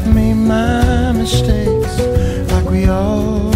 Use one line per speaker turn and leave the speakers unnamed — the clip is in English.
I've made my mistakes, like we all